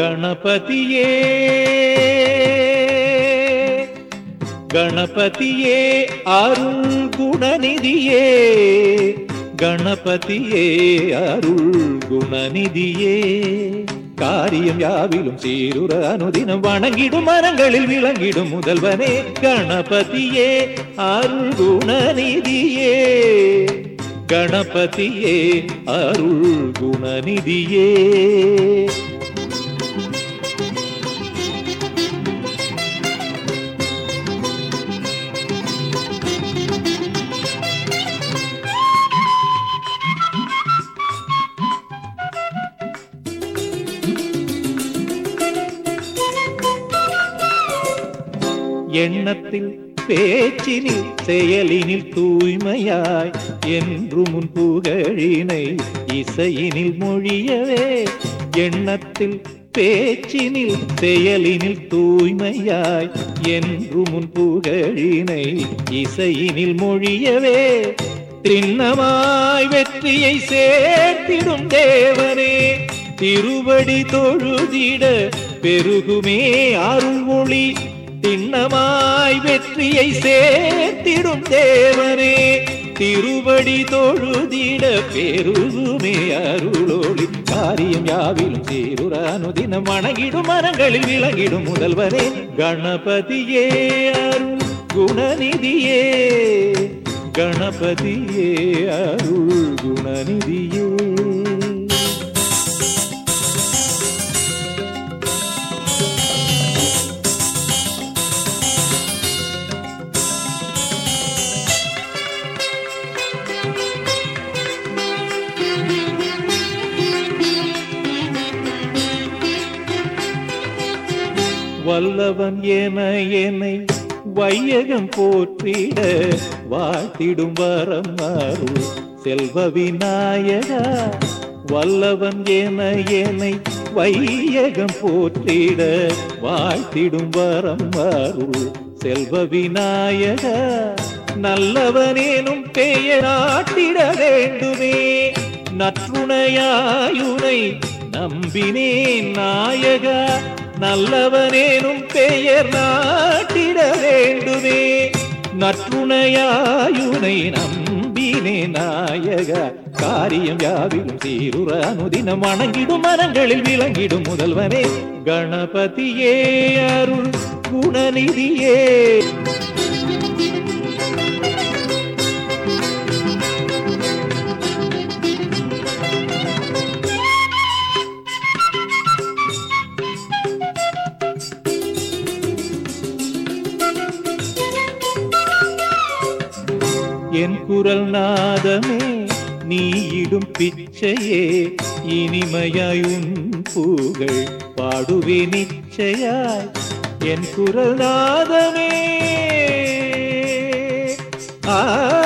கணபதியே. கணபதியே அருள் குணநிதியே. கணபதியே அருள் குணநிதியே. காரியம் யாவிலும் சீருர அனுதினம் வணங்கிடும் மரங்களில் விளங்கிடும் முதல்வனே. கணபதியே அருள் குணநிதியே. கணபதியே அருள் குணநிதியே. எண்ணத்தில் பேச்சினில் செயலினில் தூய்மையாய் என்று முன் புகழினை இசையினில் மொழியவே. எண்ணத்தில் பேச்சினில் செயலினில் தூய்மையாய் என்று முன் புகழினை இசையினில் மொழியவே. திண்ணமாய் வெற்றியை சேர்த்திடும் தேவனே திருவடி தொழுதிட பெருகுமே அருள் திண்ணமாய் வெற்றியை சேர்த்திடும் தேவனே திருவடி தொழுதிட பெருகுமே அருளோடி காரியம் யாவிலும் சீருர தினம் வணங்கிடும் மரங்களில் விளங்கிடும் முதல்வரே. கணபதியே அருள் குணநிதியே. கணபதியே அருள் குணநிதியே. வல்லவன் என என்னை வையகம் போற்றிட வாழ்த்திடும் வரம் அருள் செல்வ விநாயகா. வல்லவன் என என்னை வையகம் போற்றிட வாழ்த்திடும் வரம் அருள் செல்வ விநாயகா. நல்லவனேனும் பெயராட்டிட வேண்டுமே நற்றுணையாயுனை நம்பினேன் நாயகா. நல்லவனேனும் பெயர் நாட்டிட வேண்டுமே. நற்றுணையாயுனை நம்பினே நாயக காரியம் யாவிலும் சீருற அனுதினம் வணங்கிடும் மரங்களில் விளங்கிடும் முதல்வனே. கணபதியே அருள் குணநிதியே. என் குரல் நாதமே நீ இடும் பிச்சையே இனிமையாயுன் பூகள் பாடுவே நிச்சயாய். என் குரல் நாதமே. ஆ.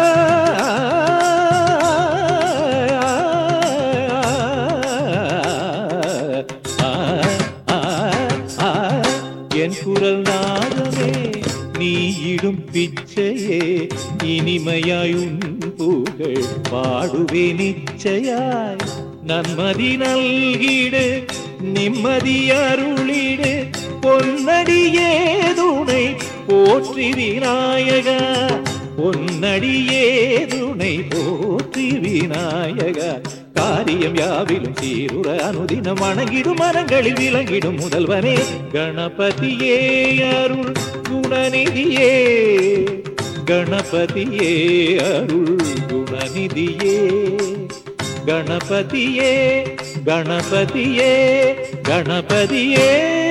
இடும் பிச்சையே இனிமையாயும் புகழ் பாடுவே நிச்சயாய். நன்மதி நல்கிடு நிம்மதி அருளிடு பொன்னடியே துணை போற்றி விநாயகா. பொன்னடியே துணை போற்றி விநாயகா. காரியம் யாவிலும் சீருற அனுதினம் வணங்கிடும் மரங்களில் விளங்கிடும் முதல்வனே. கணபதியே அருள் குணநிதியே. கணபதியே அருள் குணநிதியே. கணபதியே கணபதியே கணபதியே.